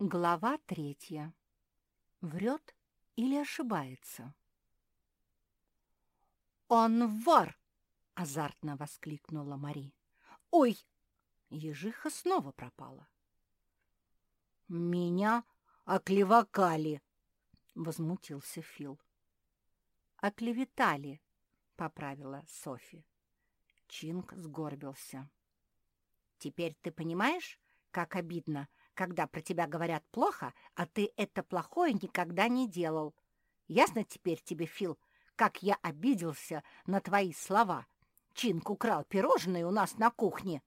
Глава третья. Врет или ошибается? «Он вор!» — азартно воскликнула Мари. «Ой!» — ежиха снова пропала. «Меня оклевакали!» — возмутился Фил. «Оклеветали!» — поправила Софи. Чинг сгорбился. «Теперь ты понимаешь, как обидно, когда про тебя говорят плохо, а ты это плохое никогда не делал. Ясно теперь тебе, Фил, как я обиделся на твои слова? Чинк украл пирожные у нас на кухне.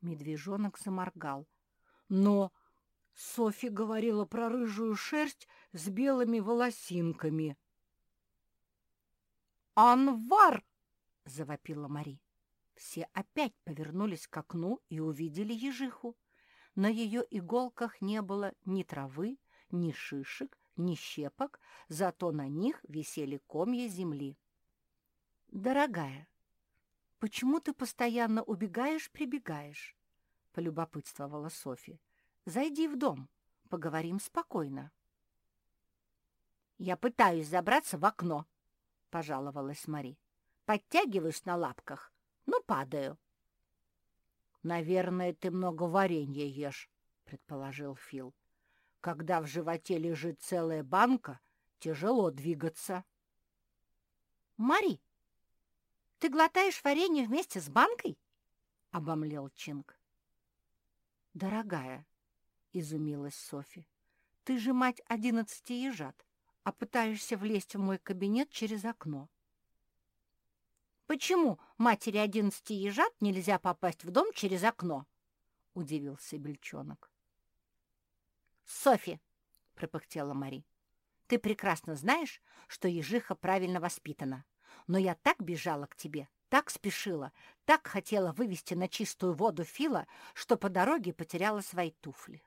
Медвежонок заморгал. Но Софи говорила про рыжую шерсть с белыми волосинками. «Анвар!» — завопила Мари. Все опять повернулись к окну и увидели ежиху. На ее иголках не было ни травы, ни шишек, ни щепок, зато на них висели комья земли. «Дорогая, почему ты постоянно убегаешь-прибегаешь?» — полюбопытствовала Софи. «Зайди в дом, поговорим спокойно». «Я пытаюсь забраться в окно», — пожаловалась Мари. «Подтягиваюсь на лапках, но падаю». «Наверное, ты много варенья ешь», — предположил Фил. «Когда в животе лежит целая банка, тяжело двигаться». «Мари, ты глотаешь варенье вместе с банкой?» — обомлел Чинг. «Дорогая», — изумилась Софи, — «ты же мать одиннадцати ежат, а пытаешься влезть в мой кабинет через окно». «Почему матери одиннадцати ежат нельзя попасть в дом через окно?» — удивился Бельчонок. «Софи!» — пропыхтела Мари. «Ты прекрасно знаешь, что ежиха правильно воспитана. Но я так бежала к тебе, так спешила, так хотела вывести на чистую воду Фила, что по дороге потеряла свои туфли.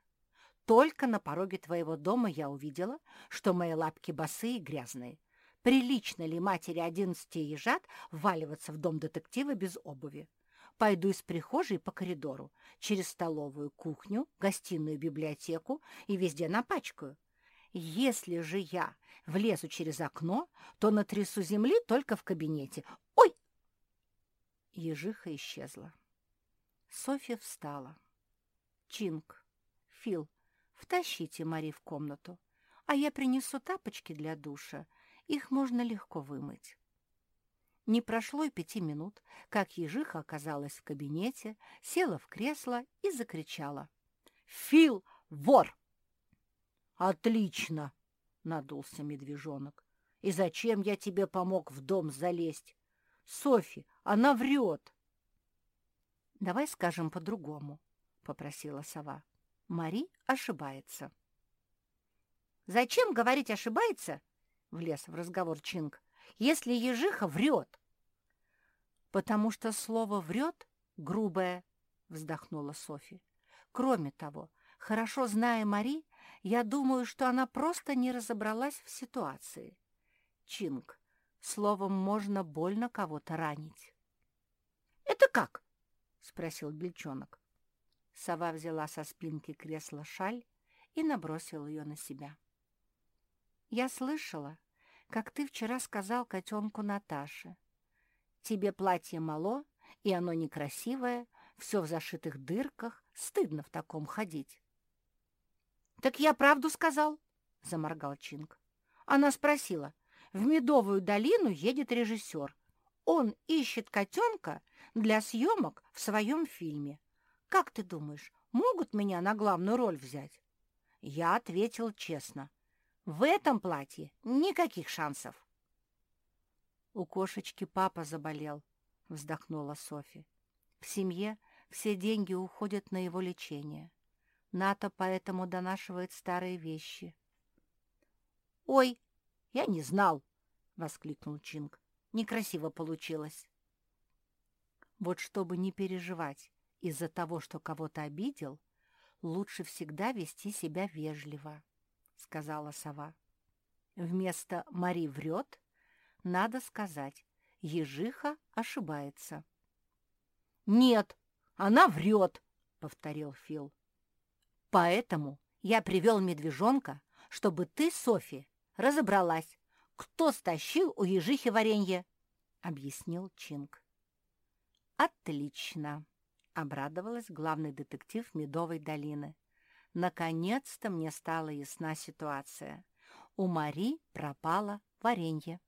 Только на пороге твоего дома я увидела, что мои лапки босые и грязные прилично ли матери одиннадцати ежат вваливаться в дом детектива без обуви. Пойду из прихожей по коридору, через столовую, кухню, гостиную, библиотеку и везде напачкаю. Если же я влезу через окно, то натрясу земли только в кабинете. Ой! Ежиха исчезла. Софья встала. Чинг, Фил, втащите Мари в комнату, а я принесу тапочки для душа их можно легко вымыть. Не прошло и пяти минут, как ежиха оказалась в кабинете, села в кресло и закричала. «Фил, вор!» «Отлично!» — надулся медвежонок. «И зачем я тебе помог в дом залезть? Софи, она врет!» «Давай скажем по-другому», — попросила сова. «Мари ошибается». «Зачем говорить «ошибается», — влез в разговор Чинг, — «если ежиха врет». «Потому что слово «врет» грубое», — вздохнула Софи. «Кроме того, хорошо зная Мари, я думаю, что она просто не разобралась в ситуации. Чинг, словом можно больно кого-то ранить». «Это как?» — спросил Бельчонок. Сова взяла со спинки кресла шаль и набросила ее на себя. Я слышала, как ты вчера сказал котенку Наташе. Тебе платье мало, и оно некрасивое, все в зашитых дырках, стыдно в таком ходить. — Так я правду сказал, — заморгал Чинг. Она спросила, в Медовую долину едет режиссер. Он ищет котенка для съемок в своем фильме. Как ты думаешь, могут меня на главную роль взять? Я ответил честно. В этом платье никаких шансов. У кошечки папа заболел, вздохнула Софи. В семье все деньги уходят на его лечение. Ната поэтому донашивает старые вещи. «Ой, я не знал!» — воскликнул Чинг. «Некрасиво получилось». Вот чтобы не переживать из-за того, что кого-то обидел, лучше всегда вести себя вежливо. — сказала сова. Вместо «Мари врет» надо сказать «Ежиха ошибается». «Нет, она врет», — повторил Фил. Поэтому я привел медвежонка, чтобы ты, Софи, разобралась, кто стащил у ежихи варенье, — объяснил Чинг. «Отлично!» — обрадовалась главный детектив Медовой долины. «Наконец-то мне стала ясна ситуация. У Мари пропало варенье».